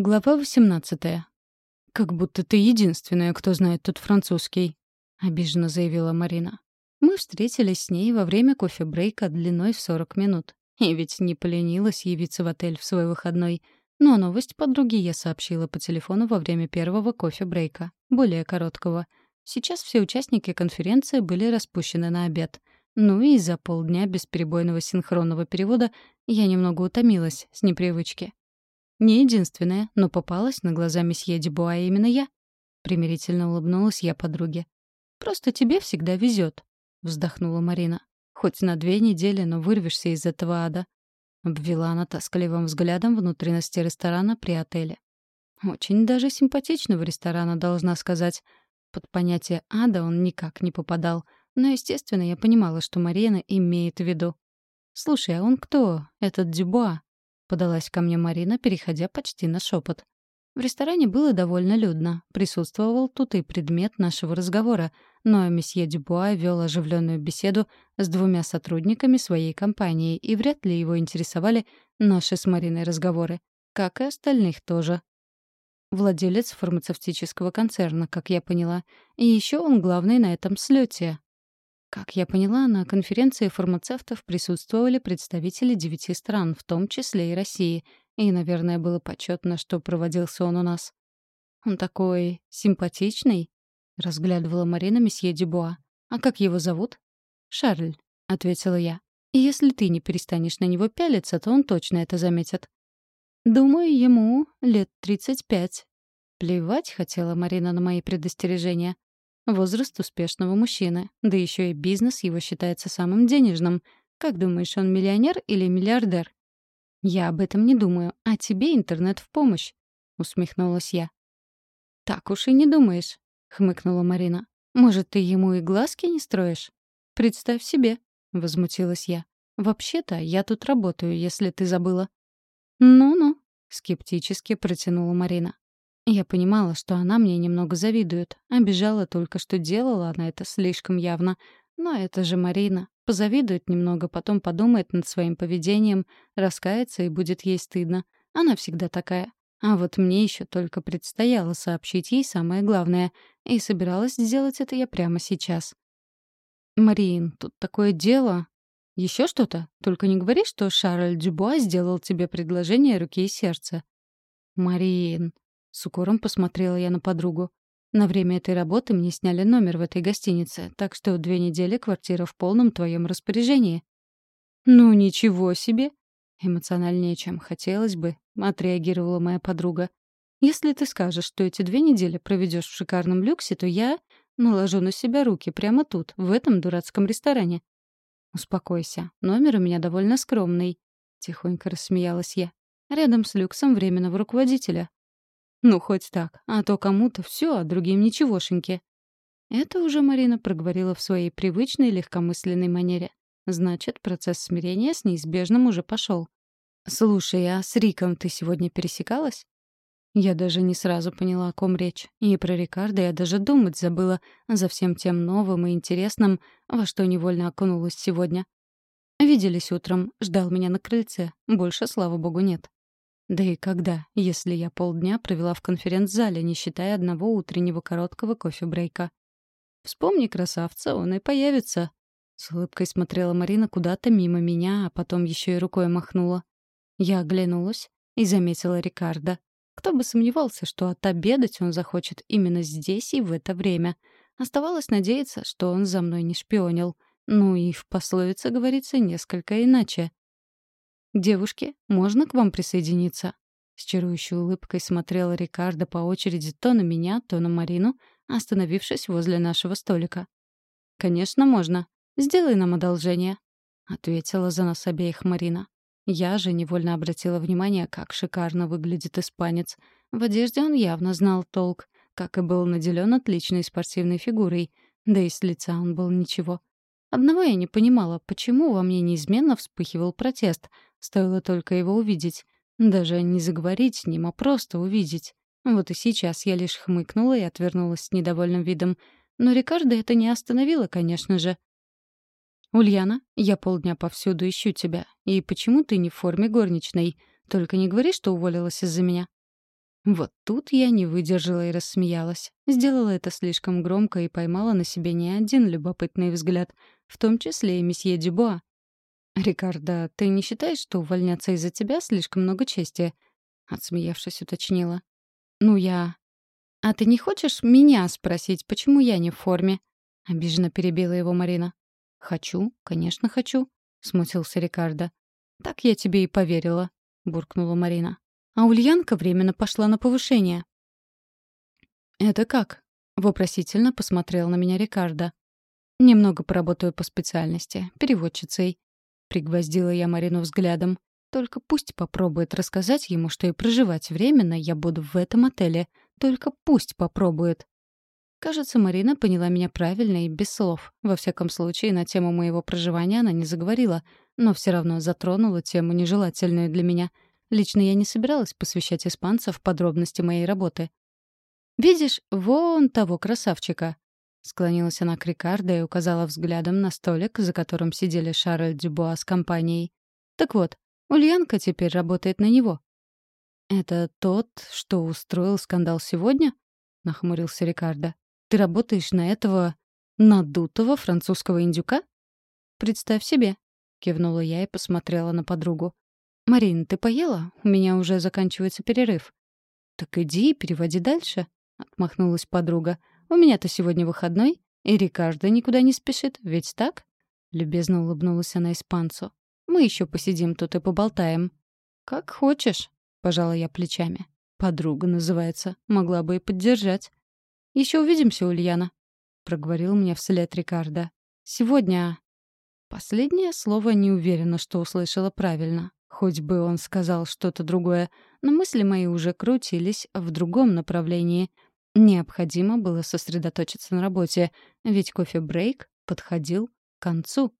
Глава 18. «Как будто ты единственная, кто знает тут французский», — обиженно заявила Марина. Мы встретились с ней во время кофе-брейка длиной в 40 минут. И ведь не поленилась явиться в отель в свой выходной. Но новость подруги я сообщила по телефону во время первого кофе-брейка, более короткого. Сейчас все участники конференции были распущены на обед. Ну и за полдня бесперебойного синхронного перевода я немного утомилась с непривычки. Не единственная, но попалась на глаза месье Дебуа именно я. Примирительно улыбнулась я подруге. «Просто тебе всегда везет», — вздохнула Марина. «Хоть на две недели, но вырвешься из этого ада». Обвела она тоскливым взглядом внутренности ресторана при отеле. Очень даже симпатичного ресторана, должна сказать. Под понятие ада он никак не попадал. Но, естественно, я понимала, что Марина имеет в виду. «Слушай, а он кто, этот Дюбуа?» Подалась ко мне Марина, переходя почти на шепот. В ресторане было довольно людно. Присутствовал тут и предмет нашего разговора, но месье Дюбуа вел оживленную беседу с двумя сотрудниками своей компании, и вряд ли его интересовали наши с Мариной разговоры, как и остальных тоже. Владелец фармацевтического концерна, как я поняла, и еще он главный на этом слете. Как я поняла, на конференции фармацевтов присутствовали представители девяти стран, в том числе и России, и, наверное, было почетно, что проводился он у нас. «Он такой симпатичный», — разглядывала Марина месье Дюбуа. «А как его зовут?» «Шарль», — ответила я. «И если ты не перестанешь на него пялиться, то он точно это заметит». «Думаю, ему лет тридцать пять». Плевать хотела Марина на мои предостережения. Возраст успешного мужчины. Да еще и бизнес его считается самым денежным. Как думаешь, он миллионер или миллиардер? Я об этом не думаю, а тебе интернет в помощь, усмехнулась я. Так уж и не думаешь, хмыкнула Марина. Может, ты ему и глазки не строишь? Представь себе, возмутилась я. Вообще-то я тут работаю, если ты забыла. Ну-ну, скептически протянула Марина. Я понимала, что она мне немного завидует. Обижала только, что делала она это слишком явно. Но это же Марина. Позавидует немного, потом подумает над своим поведением, раскается и будет ей стыдно. Она всегда такая. А вот мне еще только предстояло сообщить ей самое главное. И собиралась сделать это я прямо сейчас. «Марин, тут такое дело...» «Еще что-то? Только не говори, что Шарль Дюбуа сделал тебе предложение руки и сердца». «Марин...» С укором посмотрела я на подругу. На время этой работы мне сняли номер в этой гостинице, так что две недели квартира в полном твоем распоряжении. «Ну, ничего себе!» Эмоциональнее, чем хотелось бы, отреагировала моя подруга. «Если ты скажешь, что эти две недели проведешь в шикарном люксе, то я наложу на себя руки прямо тут, в этом дурацком ресторане». «Успокойся, номер у меня довольно скромный», — тихонько рассмеялась я. «Рядом с люксом временного руководителя. Ну, хоть так, а то кому-то все, а другим ничегошеньки. Это уже Марина проговорила в своей привычной легкомысленной манере. Значит, процесс смирения с неизбежным уже пошел. «Слушай, а с Риком ты сегодня пересекалась?» Я даже не сразу поняла, о ком речь. И про Рикардо я даже думать забыла за всем тем новым и интересным, во что невольно окунулась сегодня. Виделись утром, ждал меня на крыльце. Больше, слава богу, нет. Да и когда, если я полдня провела в конференц-зале, не считая одного утреннего короткого кофе-брейка? Вспомни красавца, он и появится. С улыбкой смотрела Марина куда-то мимо меня, а потом еще и рукой махнула. Я оглянулась и заметила Рикардо. Кто бы сомневался, что отобедать он захочет именно здесь и в это время. Оставалось надеяться, что он за мной не шпионил. Ну и в пословице говорится несколько иначе. «Девушки, можно к вам присоединиться?» С чарующей улыбкой смотрела Рикардо по очереди то на меня, то на Марину, остановившись возле нашего столика. «Конечно, можно. Сделай нам одолжение», — ответила за нас обеих Марина. Я же невольно обратила внимание, как шикарно выглядит испанец. В одежде он явно знал толк, как и был наделен отличной спортивной фигурой, да и с лица он был ничего. Одного я не понимала, почему во мне неизменно вспыхивал протест — Стоило только его увидеть. Даже не заговорить с ним, а просто увидеть. Вот и сейчас я лишь хмыкнула и отвернулась с недовольным видом. Но Рикардо это не остановило, конечно же. «Ульяна, я полдня повсюду ищу тебя. И почему ты не в форме горничной? Только не говори, что уволилась из-за меня». Вот тут я не выдержала и рассмеялась. Сделала это слишком громко и поймала на себе не один любопытный взгляд, в том числе и месье Дюбуа. «Рикардо, ты не считаешь, что увольняться из-за тебя слишком много чести?» Отсмеявшись, уточнила. «Ну, я...» «А ты не хочешь меня спросить, почему я не в форме?» Обиженно перебила его Марина. «Хочу, конечно, хочу», — смутился Рикардо. «Так я тебе и поверила», — буркнула Марина. А Ульянка временно пошла на повышение. «Это как?» — вопросительно посмотрел на меня Рикардо. «Немного поработаю по специальности, переводчицей», — пригвоздила я Марину взглядом. «Только пусть попробует рассказать ему, что и проживать временно я буду в этом отеле. Только пусть попробует». Кажется, Марина поняла меня правильно и без слов. Во всяком случае, на тему моего проживания она не заговорила, но все равно затронула тему нежелательную для меня — Лично я не собиралась посвящать испанцев подробности моей работы. «Видишь, вон того красавчика!» Склонилась она к Рикардо и указала взглядом на столик, за которым сидели Шарль Дюбуа с компанией. «Так вот, Ульянка теперь работает на него». «Это тот, что устроил скандал сегодня?» — нахмурился Рикардо. «Ты работаешь на этого надутого французского индюка?» «Представь себе», — кивнула я и посмотрела на подругу. «Марин, ты поела? У меня уже заканчивается перерыв». «Так иди и переводи дальше», — отмахнулась подруга. «У меня-то сегодня выходной, и Рикардо никуда не спешит, ведь так?» Любезно улыбнулась она испанцу. «Мы еще посидим тут и поболтаем». «Как хочешь», — пожала я плечами. «Подруга называется. Могла бы и поддержать». «Еще увидимся, Ульяна», — проговорил мне вслед Рикардо. «Сегодня...» Последнее слово не уверена, что услышала правильно. Хоть бы он сказал что-то другое, но мысли мои уже крутились в другом направлении. Необходимо было сосредоточиться на работе, ведь кофе-брейк подходил к концу.